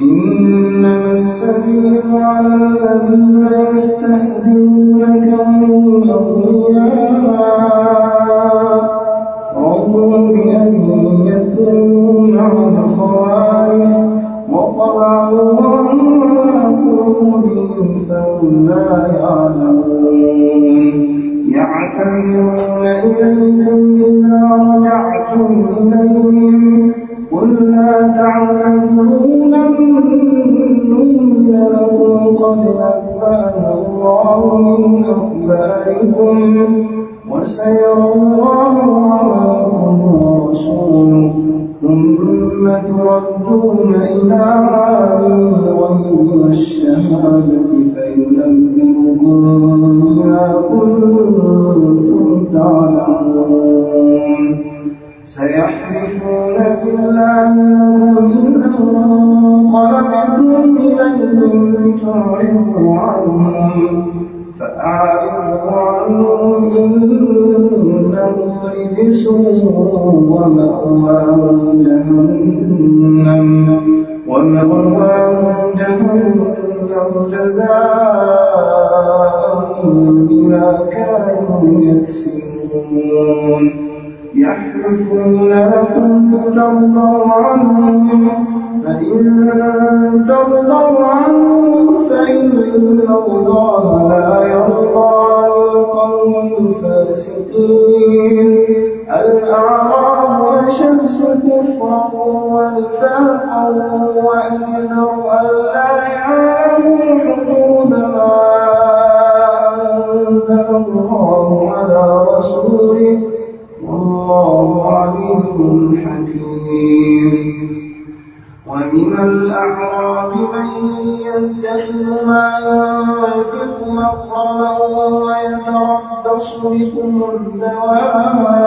إنما السبيل على الذين يستهزئونك وهم أولياء رضوا بأن يكونوا مع الخوارج وطبع الله على قلوبهم فهم لا يعلمون. يعتذرون إليكم إذا رجعتم إليهم قل لا تعتذروا من أخباركم وسيرى الله عملكم ورسوله ثم تردون إلى عالم الغيب والشهادة فينبئكم بما كنتم تعلمون سيحلفون بالله لكم إن انقلبتم إليهم تعرضوا عنهم إنهم رجس ومأواهم جهنم ومأواهم جهنم جزاء بما كانوا يكسبون. يحلفون لكم لترضوا عنهم فإن ترضوا عنهم فإن الله لا يرضى عن القوم الفاسقين. ونفاقا وأجدر ألا يعلموا حدود ما أنزل الله على رسوله والله عليم حكيم. ومن الأعراب من يتخذ ما ينفق مقرما ويتربص بكم الدوائر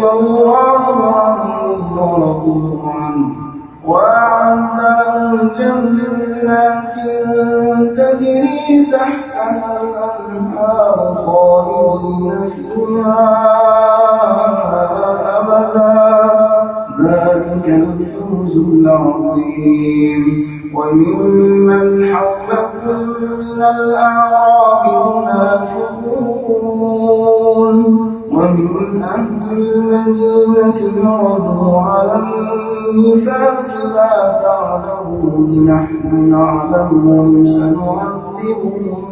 رضي الله عنهم ورضوا عنه تجري تحتها الأنهار خالدين فيها أبدا. ذلك الفوز العظيم. وممن حولكم من الأعراب منافقون ومن أهل المدينة مردوا على النفاق لا نحن نعلمهم سنعذبهم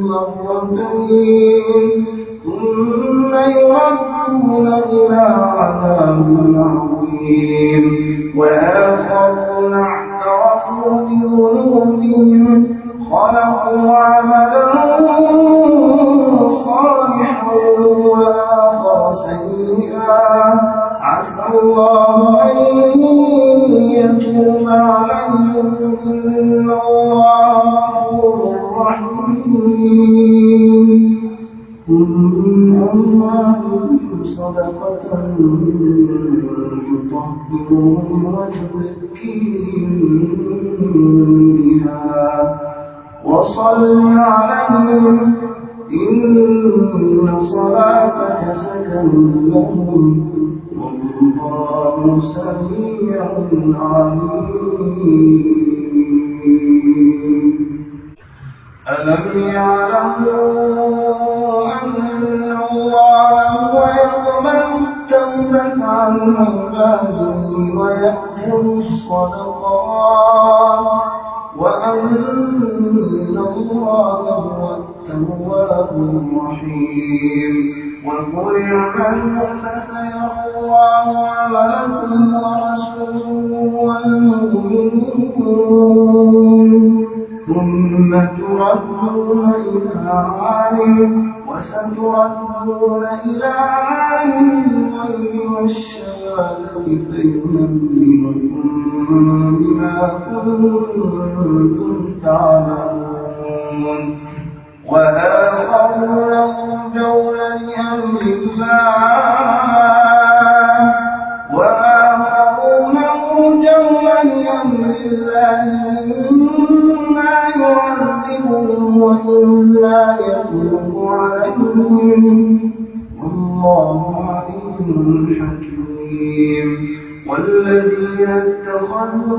مرتين ثم يردون إلى عذاب عظيم وآخرون اعترفوا بذنوبهم خلقوا عملا وصل عليهم. إن صلاتك سكن لهم. والله سميع عليم. ألم يعلموا أن الله هو يقبل التوبة ويأكلوا الصدقات؟ وأن الله هو التواب الرحيم. وقل اعملوا فسيرى الله عملكم ورسوله والمؤمنون ثم تردون إلى عالم وستردون إلى عالم الغيب والشهادة فينبئكم بما كنتم تعملون. وآخرون مرجون لأمر الله عليهم والله عليم حكيم. والذين اتخذوا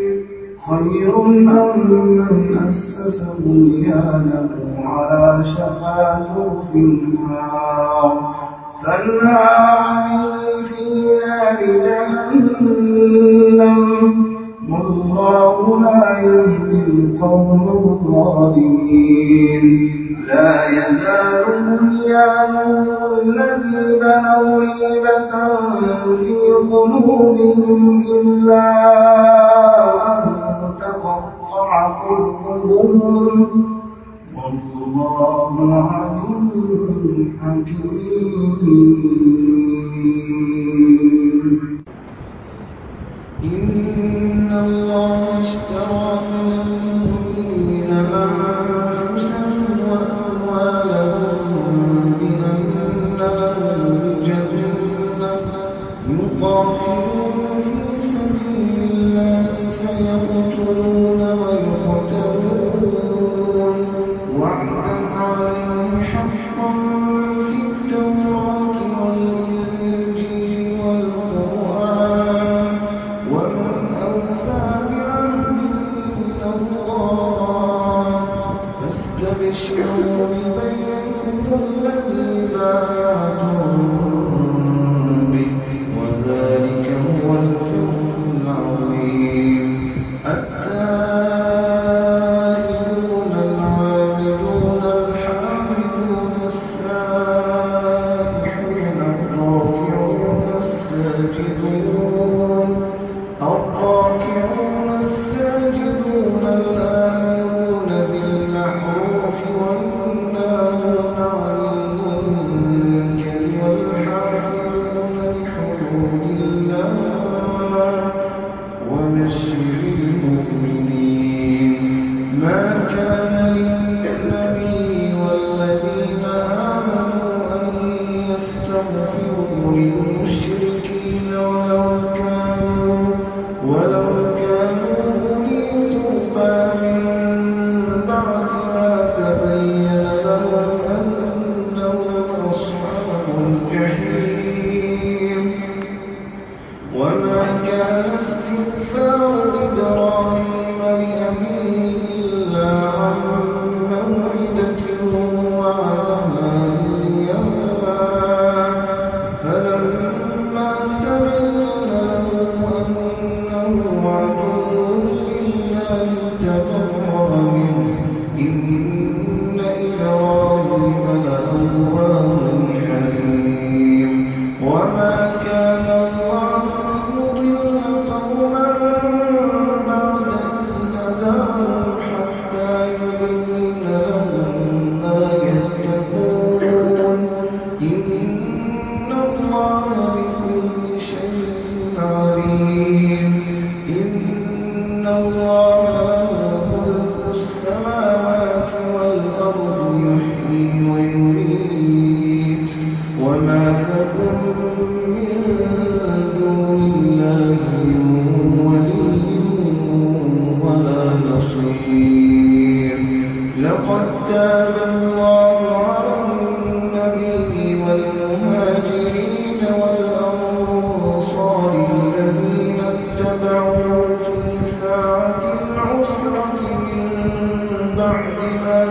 خير أم من أسس بنيانه على شفا جرف النار. فالنار في نار جهنم؟ والله لا يهدي القوم الظالمين. política. know,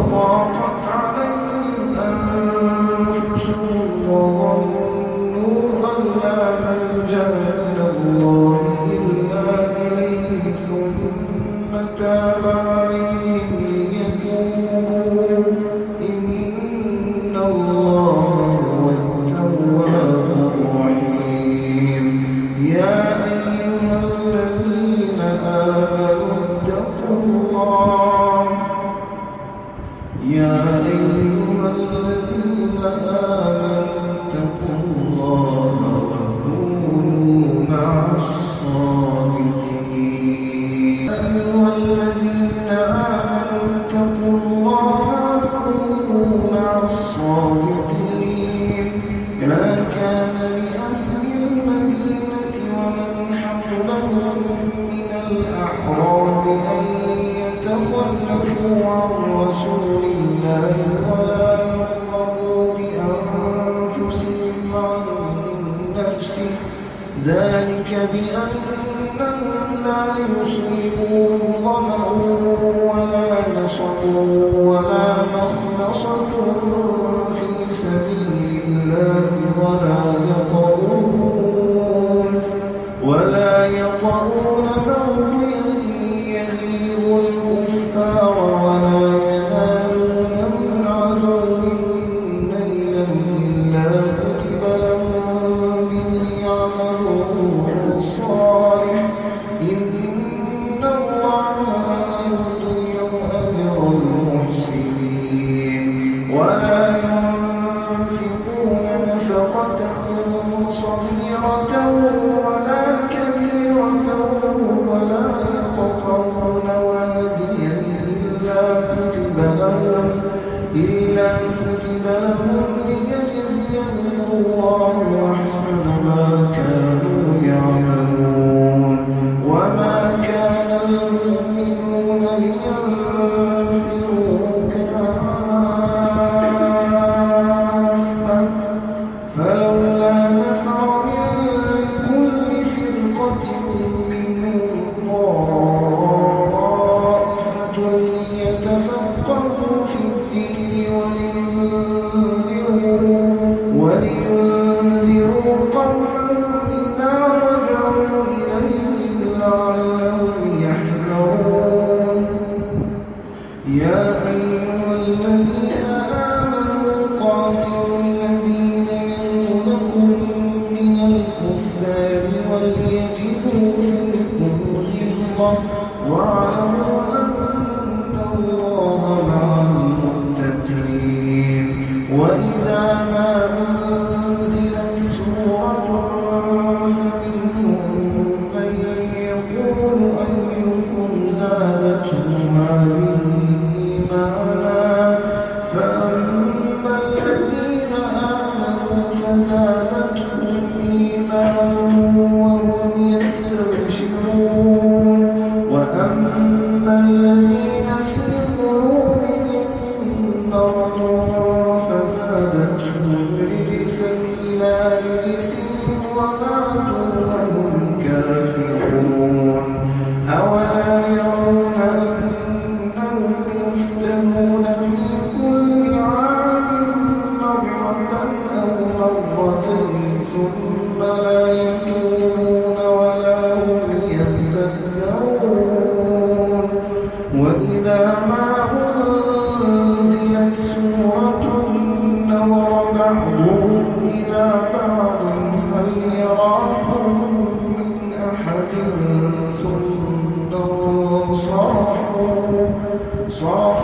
وضاقت عليهم أنفسهم وظنوا أن لا ملجأ من الله إلا إليه ثم تاب. نفسي ذلك بأنهم لا يصيبون ظمأ ولا نصب ولا مخلصة في سبيل الله ولا ولا só